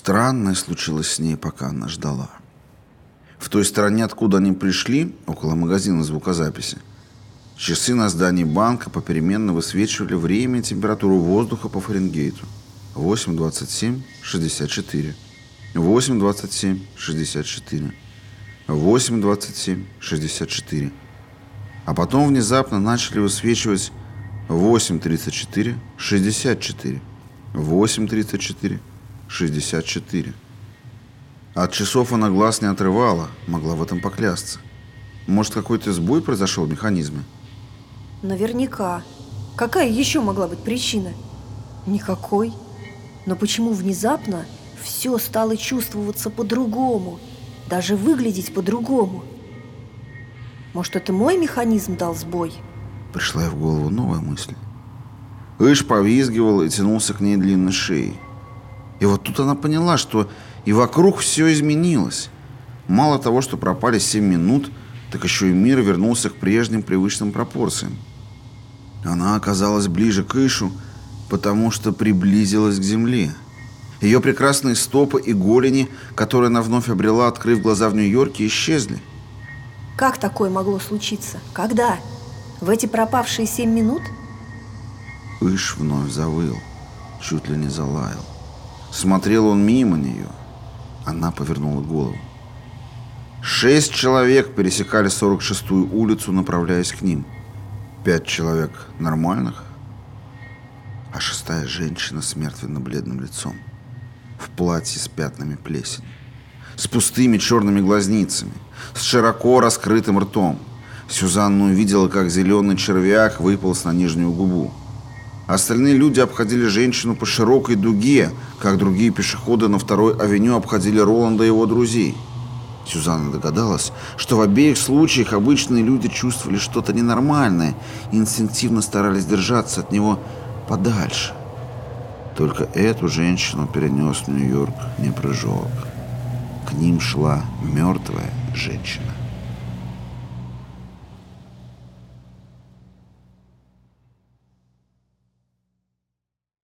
Странное случилось с ней, пока она ждала. В той стороне, откуда они пришли, около магазина звукозаписи, часы на здании банка попеременно высвечивали время и температуру воздуха по Фаренгейту. 8.27, 64. 8.27, 64. 8.27, 64. А потом внезапно начали высвечивать 8.34, 64. 8.34, 64. От часов она глаз не отрывала, могла в этом поклясться. Может, какой-то сбой произошел в механизме? Наверняка. Какая еще могла быть причина? Никакой. Но почему внезапно все стало чувствоваться по-другому, даже выглядеть по-другому? Может, это мой механизм дал сбой? Пришла в голову новая мысль. Иш повизгивал и тянулся к ней длинной шеей. И вот тут она поняла, что и вокруг все изменилось. Мало того, что пропали 7 минут, так еще и мир вернулся к прежним привычным пропорциям. Она оказалась ближе к Ишу, потому что приблизилась к земле. Ее прекрасные стопы и голени, которые она вновь обрела, открыв глаза в Нью-Йорке, исчезли. Как такое могло случиться? Когда? В эти пропавшие семь минут? Иш вновь завыл, чуть ли не залаял. Смотрел он мимо нее. Она повернула голову. Шесть человек пересекали 46-ю улицу, направляясь к ним. Пять человек нормальных, а шестая женщина с мертвенно-бледным лицом, в платье с пятнами плесени, с пустыми черными глазницами, с широко раскрытым ртом. Сюзанна увидела, как зеленый червяк выполз на нижнюю губу. Остальные люди обходили женщину по широкой дуге, как другие пешеходы на второй авеню обходили Роланда и его друзей. Сюзанна догадалась, что в обеих случаях обычные люди чувствовали что-то ненормальное и инстинктивно старались держаться от него подальше. Только эту женщину перенес в Нью-Йорк не прыжок. К ним шла мертвая женщина.